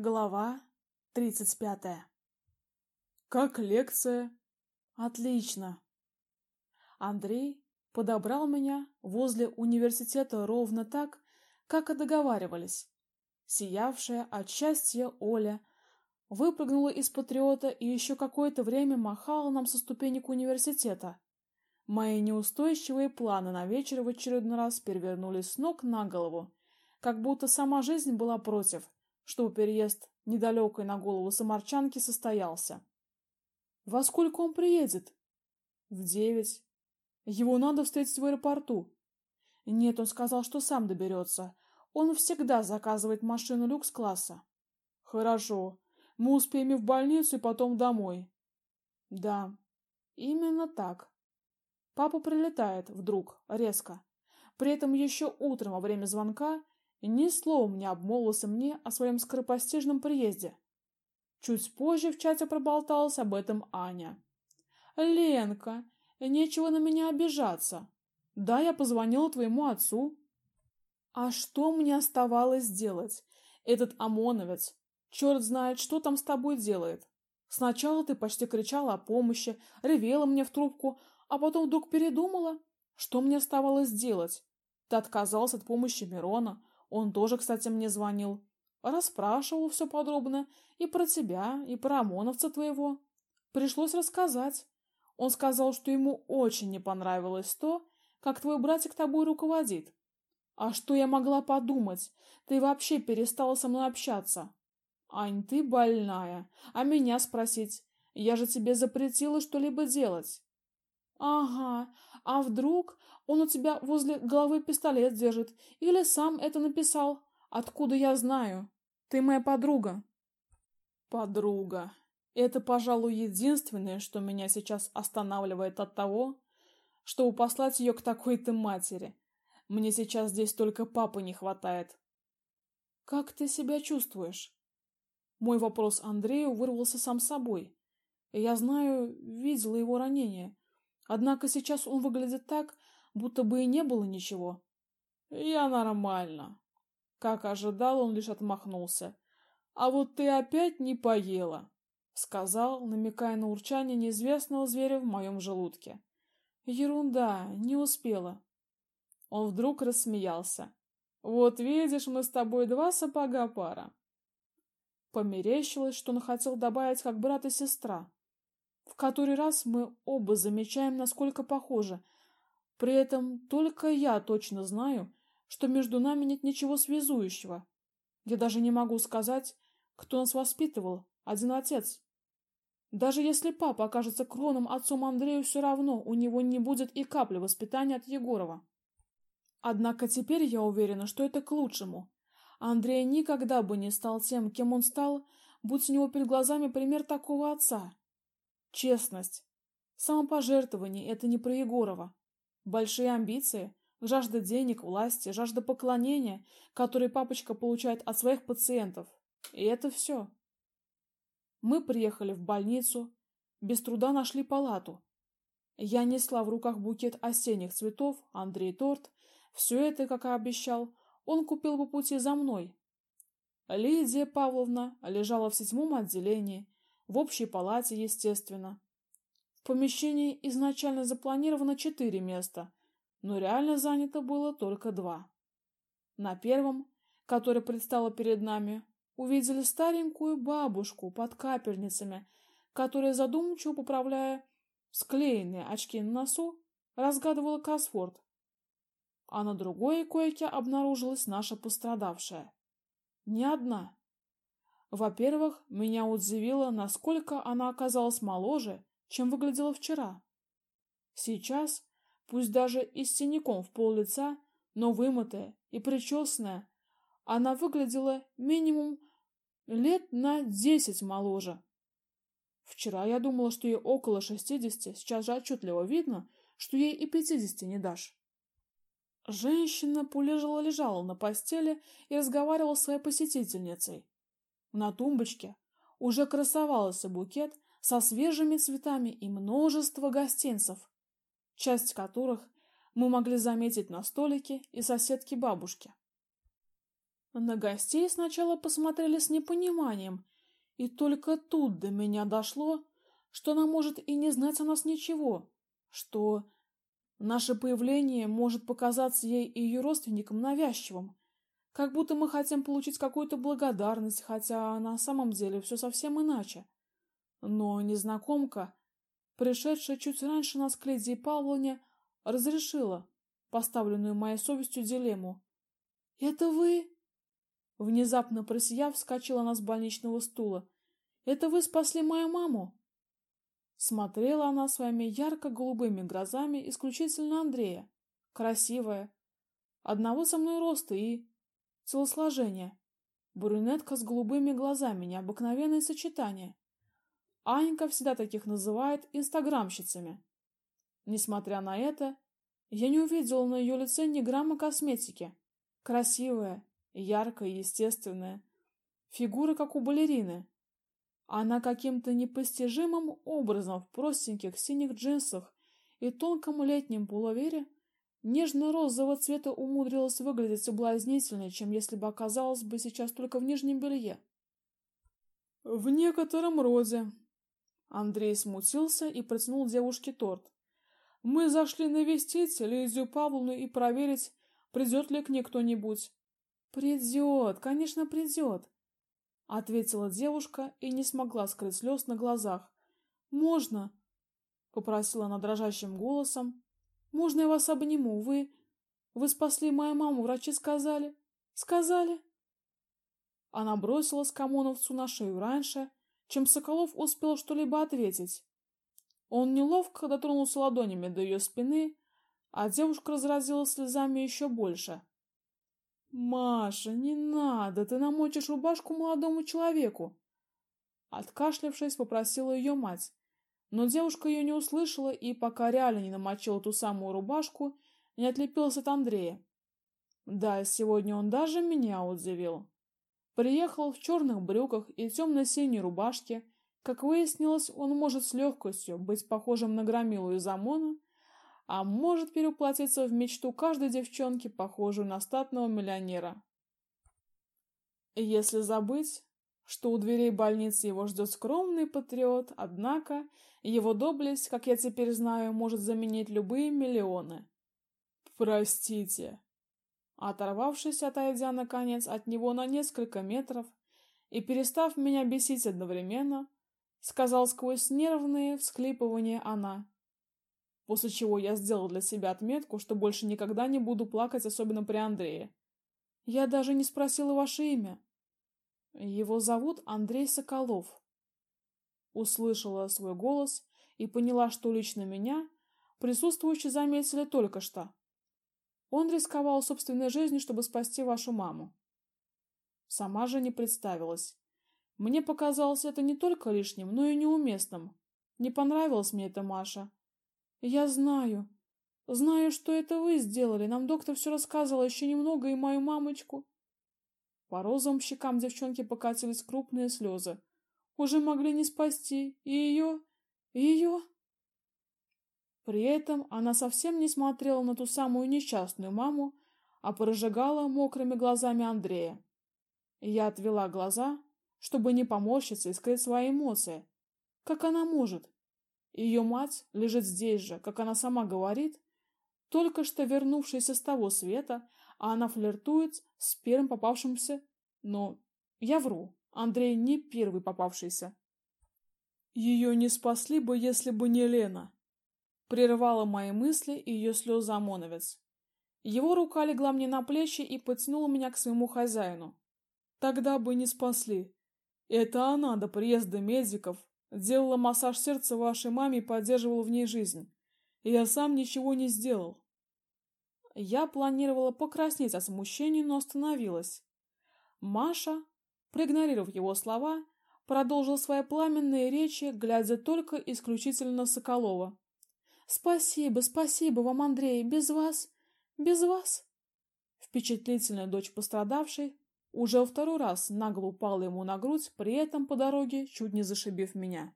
Глава тридцать пятая. Как лекция? Отлично. Андрей подобрал меня возле университета ровно так, как и договаривались. Сиявшая от счастья Оля выпрыгнула из патриота и еще какое-то время махала нам со ступенек университета. Мои неустойчивые планы на вечер в очередной раз перевернулись с ног на голову, как будто сама жизнь была против что переезд недалекой на голову самарчанки состоялся. Во сколько он приедет? В девять. Его надо встретить в аэропорту. Нет, он сказал, что сам доберется. Он всегда заказывает машину люкс-класса. Хорошо. Мы успеем и в больницу, и потом домой. Да. Именно так. Папа прилетает вдруг, резко. При этом еще утром во время звонка ни словом не обмолвился мне о своем скоропостижном приезде. Чуть позже в чате проболталась об этом Аня. Ленка, нечего на меня обижаться. Да, я позвонила твоему отцу. А что мне оставалось делать? Этот ОМОНовец, черт знает, что там с тобой делает. Сначала ты почти кричала о помощи, ревела мне в трубку, а потом вдруг передумала. Что мне оставалось делать? Ты отказался от помощи Мирона, он тоже, кстати, мне звонил. Расспрашивал все подробно и про тебя, и про ОМОНовца твоего. Пришлось рассказать. Он сказал, что ему очень не понравилось то, как твой братик тобой руководит. А что я могла подумать? Ты вообще перестала со мной общаться. Ань, ты больная. А меня спросить? Я же тебе запретила что-либо делать. Ага. А вдруг он у тебя возле головы пистолет держит или сам это написал? Откуда я знаю? Ты моя подруга. Подруга. Это, пожалуй, единственное, что меня сейчас останавливает от того, чтобы послать ее к такой-то матери. Мне сейчас здесь только папы не хватает. Как ты себя чувствуешь? Мой вопрос Андрею вырвался сам собой. Я знаю, видела его ранение. Однако сейчас он выглядит так, будто бы и не было ничего. Я нормально. Как ожидал, он лишь отмахнулся. А вот ты опять не поела, сказал, намекая на урчание неизвестного зверя в моем желудке. Ерунда, не успела. Он вдруг рассмеялся. Вот видишь, мы с тобой два сапога пара. Померещилось, что он хотел добавить как брат и сестра. В который раз мы оба замечаем, насколько похожи. При этом только я точно знаю, что между нами нет ничего связующего. Я даже не могу сказать, кто нас воспитывал, один отец. Даже если папа окажется кровным отцом Андрею, все равно у него не будет и капли воспитания от Егорова. Однако теперь я уверена, что это к лучшему. Андрей никогда бы не стал тем, кем он стал, будь у него перед глазами пример такого отца. Честность. Самопожертвование — это не про Егорова. Большие амбиции, жажда денег, власти, жажда поклонения, которые папочка получает от своих пациентов. И это все. Мы приехали в больницу, без труда нашли палату. Я несла в руках букет осенних цветов, Андрей торт. Все это, как и обещал, он купил по пути за мной. Лидия Павловна лежала в седьмом отделении, в общей палате, естественно. В помещении изначально запланировано четыре места, но реально занято было только два. На первом, который предстало перед нами, увидели старенькую бабушку под капельницами, которая задумчиво поправляя склеенные очки на носу, разгадывала кроссворд. А на другой койке обнаружилась наша пострадавшая. Не одна. Во-первых, меня удивило, насколько она оказалась моложе, чем выглядела вчера. Сейчас, пусть даже и с синяком в пол лица, но вымытая и причесанная, она выглядела минимум лет на десять моложе. Вчера я думала, что ей около шестидесяти, сейчас же отчетливо видно, что ей и пятидесяти не дашь. Женщина полежала-лежала на постели и разговаривала с своей посетительницей. На тумбочке уже красовался букет со свежими цветами и множество гостинцев, часть которых мы могли заметить на столике и соседке бабушки. На гостей сначала посмотрели с непониманием, и только тут до меня дошло, что она может и не знать о нас ничего, что наше появление может показаться ей и ее родственникам навязчивым, как будто мы хотим получить какую-то благодарность, хотя на самом деле все совсем иначе. Но незнакомка, пришедшая чуть раньше нас к Лидии Павловне, разрешила поставленную моей совестью дилемму. «Это вы?» Внезапно просияв, вскочила она с больничного стула. «Это вы спасли мою маму?» Смотрела она своими ярко-голубыми глазами исключительно Андрея. Красивая. Одного со мной роста и... Телосложение. Брюнетка с голубыми глазами, необыкновенное сочетание. Анька всегда таких называет инстаграмщицами. Несмотря на это, я не увидела на ее лице ни грамма косметики. Красивая, яркая, естественная. Фигура, как у балерины. Она каким-то непостижимым образом в простеньких синих джинсах и тонком летнем пуловере нежно-розового цвета умудрилась выглядеть соблазнительнее, чем если бы оказалась бы сейчас только в нижнем белье. В некотором роде. Андрей смутился и протянул девушке торт. Мы зашли навестить Лидию Павловну и проверить, придет ли к ней кто-нибудь. Придет, конечно, придет, — ответила девушка и не смогла скрыть слез на глазах. Можно? — попросила она дрожащим голосом. Можно я вас обниму? Вы... Вы спасли мою маму, врачи сказали. Сказали? Она бросилась к ОМОНовцу на шею раньше, чем Соколов успел что-либо ответить. Он неловко дотронулся ладонями до ее спины, а девушка разразилась слезами еще больше. «Маша, не надо, ты намочишь рубашку молодому человеку!» Откашлявшись, попросила ее мать. Но девушка ее не услышала и, пока реально не намочила ту самую рубашку, не отлепилась от Андрея. Да, сегодня он даже меня удивил. Приехал в черных брюках и темно-синей рубашке. Как выяснилось, он может с легкостью быть похожим на громилу из ОМОНа, а может переплатиться в мечту каждой девчонки, похожую на статного миллионера. Если забыть, что у дверей больницы его ждет скромный патриот, однако его доблесть, как я теперь знаю, может заменить любые миллионы. Простите. Оторвавшись, отойдя наконец от него на несколько метров и перестав меня бесить одновременно, сказал сквозь нервные всхлипывания она. После чего я сделал для себя отметку, что больше никогда не буду плакать, особенно при Андрее. Я даже не спросила ваше имя. Его зовут Андрей Соколов. Услышала свой голос и поняла, что лично меня присутствующие заметили только что. Он рисковал собственной жизнью, чтобы спасти вашу маму. Сама же не представилась. Мне показалось это не только лишним, но и неуместным. Не понравилось мне это, Маша. Я знаю. Знаю, что это вы сделали. Нам доктор все рассказывал, еще немного и мою мамочку. По розовым щекам девчонки покатились крупные слезы. Уже могли не спасти. И ее... И ее... При этом она совсем не смотрела на ту самую несчастную маму, а прожигала мокрыми глазами Андрея. Я отвела глаза, чтобы не поморщиться и скрыть свои эмоции. Как она может? Ее мать лежит здесь же, как она сама говорит, только что вернувшаяся с того света, а она флиртует с первым попавшимся, но я вру. Андрей не первый попавшийся. Ее не спасли бы, если бы не Лена. Прервала мои мысли ее слезы ОМОНовец. Его рука легла мне на плечи и потянула меня к своему хозяину. Тогда бы не спасли. Это она до приезда медиков делала массаж сердца вашей маме и поддерживала в ней жизнь. Я сам ничего не сделал. Я планировала покраснеть от смущения, но остановилась. Маша, проигнорировав его слова, продолжила свои пламенные речи, глядя только исключительно на Соколова. Спасибо, спасибо вам, Андрей, без вас, без вас. Впечатлительная дочь пострадавшей уже второй раз нагло упала ему на грудь, при этом по дороге чуть не зашибив меня.